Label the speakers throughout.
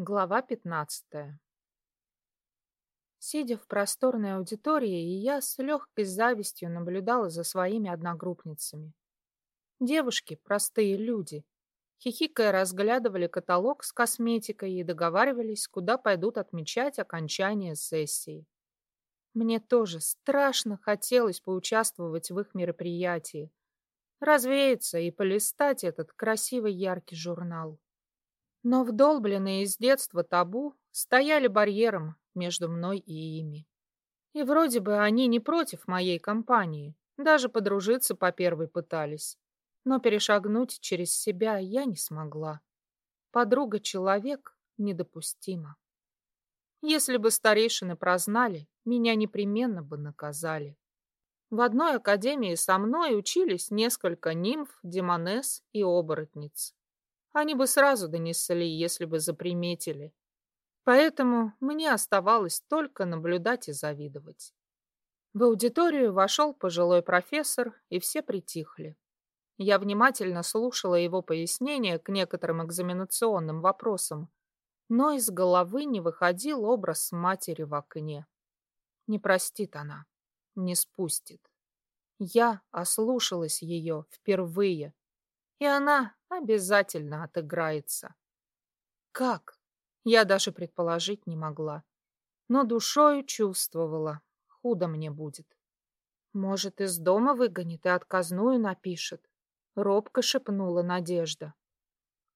Speaker 1: Глава 15 Сидя в просторной аудитории, я с легкой завистью наблюдала за своими одногруппницами. Девушки — простые люди. Хихикая разглядывали каталог с косметикой и договаривались, куда пойдут отмечать окончание сессии. Мне тоже страшно хотелось поучаствовать в их мероприятии, развеяться и полистать этот красивый яркий журнал. Но вдолбленные из детства табу стояли барьером между мной и ими. И вроде бы они не против моей компании, даже подружиться по первой пытались. Но перешагнуть через себя я не смогла. Подруга-человек недопустима. Если бы старейшины прознали, меня непременно бы наказали. В одной академии со мной учились несколько нимф, демонесс и оборотниц. Они бы сразу донесли, если бы заприметили. Поэтому мне оставалось только наблюдать и завидовать. В аудиторию вошел пожилой профессор, и все притихли. Я внимательно слушала его пояснения к некоторым экзаменационным вопросам, но из головы не выходил образ матери в окне. Не простит она, не спустит. Я ослушалась ее впервые, и она обязательно отыграется. Как? Я даже предположить не могла. Но душою чувствовала, худо мне будет. Может, из дома выгонит и отказную напишет. Робко шепнула Надежда.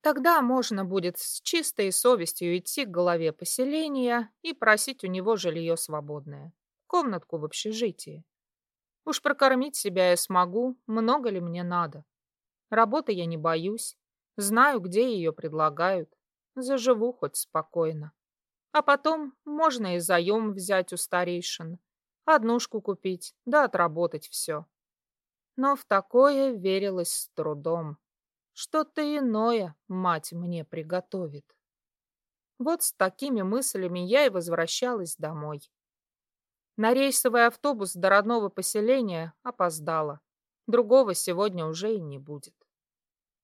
Speaker 1: Тогда можно будет с чистой совестью идти к голове поселения и просить у него жилье свободное. Комнатку в общежитии. Уж прокормить себя я смогу, много ли мне надо. Работы я не боюсь. Знаю, где ее предлагают. Заживу хоть спокойно. А потом можно и заем взять у старейшин. Однушку купить, да отработать все. Но в такое верилось с трудом. Что-то иное мать мне приготовит. Вот с такими мыслями я и возвращалась домой. На рейсовый автобус до родного поселения опоздала. Другого сегодня уже и не будет.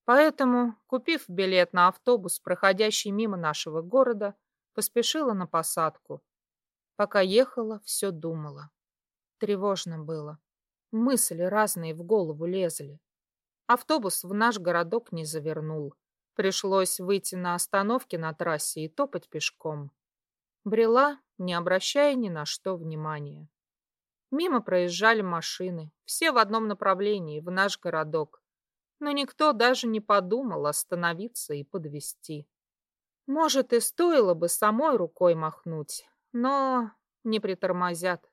Speaker 1: Поэтому, купив билет на автобус, проходящий мимо нашего города, поспешила на посадку. Пока ехала, все думала. Тревожно было. Мысли разные в голову лезли. Автобус в наш городок не завернул. Пришлось выйти на остановке на трассе и топать пешком. Брела, не обращая ни на что внимания. Мимо проезжали машины, все в одном направлении, в наш городок но никто даже не подумал остановиться и подвести. Может, и стоило бы самой рукой махнуть, но не притормозят.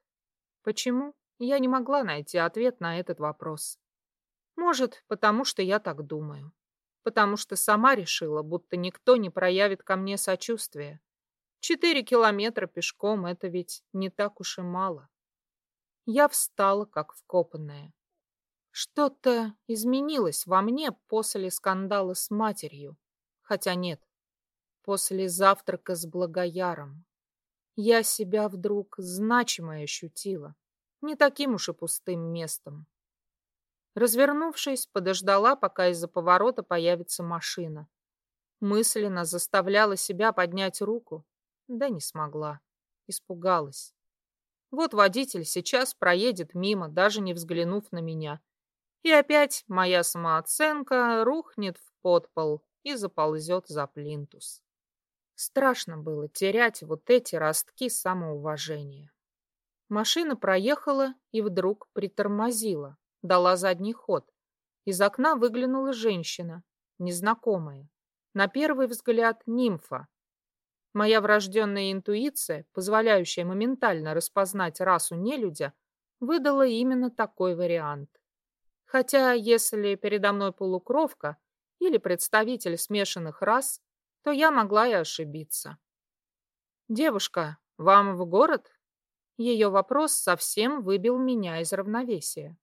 Speaker 1: Почему? Я не могла найти ответ на этот вопрос. Может, потому что я так думаю. Потому что сама решила, будто никто не проявит ко мне сочувствия. Четыре километра пешком — это ведь не так уж и мало. Я встала, как вкопанная. Что-то изменилось во мне после скандала с матерью. Хотя нет, после завтрака с Благояром. Я себя вдруг значимо ощутила. Не таким уж и пустым местом. Развернувшись, подождала, пока из-за поворота появится машина. Мысленно заставляла себя поднять руку, да не смогла. Испугалась. Вот водитель сейчас проедет мимо, даже не взглянув на меня, и опять моя самооценка рухнет в подпол и заползет за плинтус. Страшно было терять вот эти ростки самоуважения. Машина проехала и вдруг притормозила, дала задний ход. Из окна выглянула женщина, незнакомая. На первый взгляд нимфа. Моя врожденная интуиция, позволяющая моментально распознать расу нелюдя, выдала именно такой вариант. Хотя, если передо мной полукровка или представитель смешанных рас, то я могла и ошибиться. «Девушка, вам в город?» Ее вопрос совсем выбил меня из равновесия.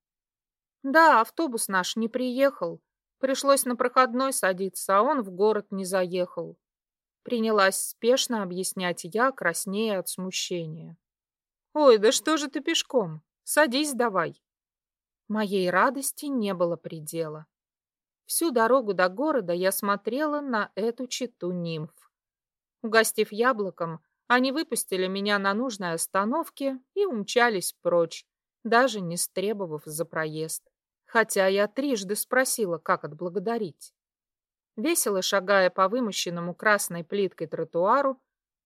Speaker 1: «Да, автобус наш не приехал. Пришлось на проходной садиться, а он в город не заехал». Принялась спешно объяснять я, краснея от смущения. «Ой, да что же ты пешком? Садись давай». Моей радости не было предела. Всю дорогу до города я смотрела на эту читу нимф. Угостив яблоком, они выпустили меня на нужной остановке и умчались прочь, даже не стребовав за проезд. Хотя я трижды спросила, как отблагодарить. Весело шагая по вымощенному красной плиткой тротуару,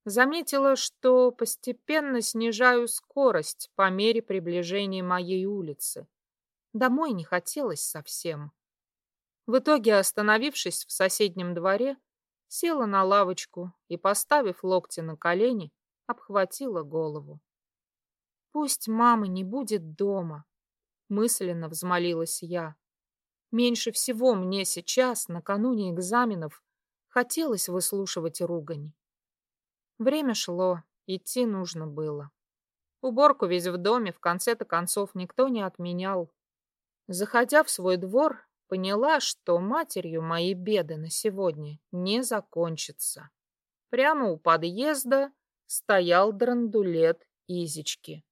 Speaker 1: заметила, что постепенно снижаю скорость по мере приближения моей улицы. Домой не хотелось совсем. В итоге, остановившись в соседнем дворе, села на лавочку и, поставив локти на колени, обхватила голову. «Пусть мамы не будет дома», — мысленно взмолилась я. Меньше всего мне сейчас, накануне экзаменов, хотелось выслушивать ругань. Время шло, идти нужно было. Уборку весь в доме в конце-то концов никто не отменял. Заходя в свой двор, поняла, что матерью мои беды на сегодня не закончатся. Прямо у подъезда стоял драндулет Изички.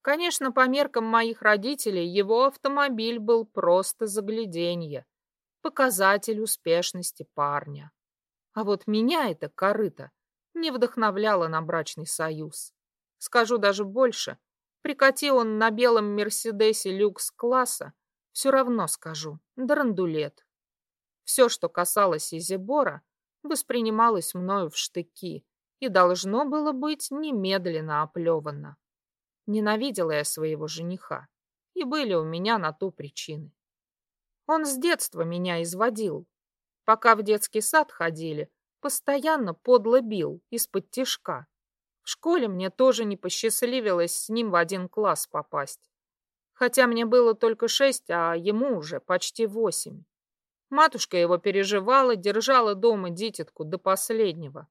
Speaker 1: Конечно, по меркам моих родителей его автомобиль был просто загляденье, показатель успешности парня. А вот меня это корыто не вдохновляло на брачный союз. Скажу даже больше, прикати он на белом Мерседесе люкс-класса, все равно скажу, драндулет. Все, что касалось Изибора, воспринималось мною в штыки и должно было быть немедленно оплевано. Ненавидела я своего жениха, и были у меня на то причины. Он с детства меня изводил. Пока в детский сад ходили, постоянно подло бил из-под тишка. В школе мне тоже не посчастливилось с ним в один класс попасть. Хотя мне было только шесть, а ему уже почти восемь. Матушка его переживала, держала дома дитятку до последнего.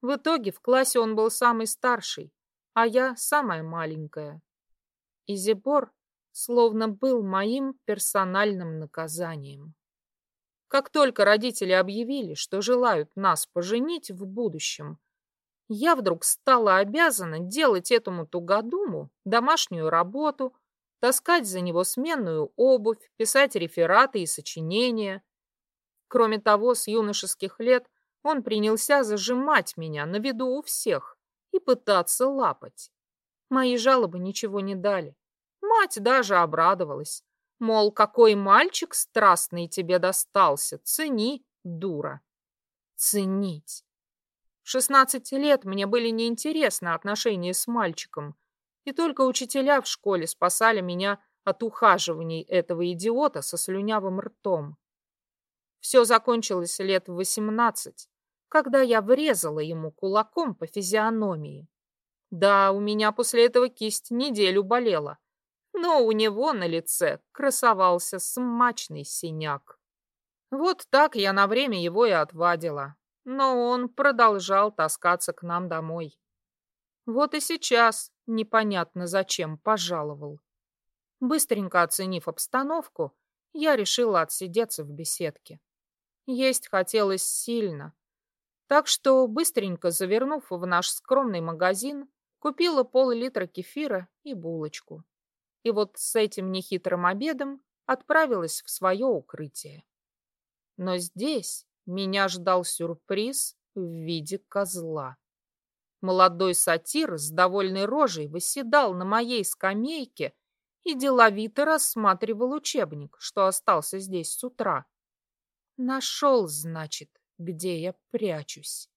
Speaker 1: В итоге в классе он был самый старший, а я самая маленькая. И Зебор словно был моим персональным наказанием. Как только родители объявили, что желают нас поженить в будущем, я вдруг стала обязана делать этому тугодуму домашнюю работу, таскать за него сменную обувь, писать рефераты и сочинения. Кроме того, с юношеских лет он принялся зажимать меня на виду у всех, и пытаться лапать. Мои жалобы ничего не дали. Мать даже обрадовалась. Мол, какой мальчик страстный тебе достался, цени, дура. Ценить. В шестнадцать лет мне были неинтересны отношения с мальчиком, и только учителя в школе спасали меня от ухаживаний этого идиота со слюнявым ртом. Все закончилось лет в восемнадцать, когда я врезала ему кулаком по физиономии. Да, у меня после этого кисть неделю болела, но у него на лице красовался смачный синяк. Вот так я на время его и отвадила, но он продолжал таскаться к нам домой. Вот и сейчас непонятно зачем пожаловал. Быстренько оценив обстановку, я решила отсидеться в беседке. Есть хотелось сильно, так что, быстренько завернув в наш скромный магазин, купила пол-литра кефира и булочку. И вот с этим нехитрым обедом отправилась в свое укрытие. Но здесь меня ждал сюрприз в виде козла. Молодой сатир с довольной рожей восседал на моей скамейке и деловито рассматривал учебник, что остался здесь с утра. Нашел, значит, где я прячусь.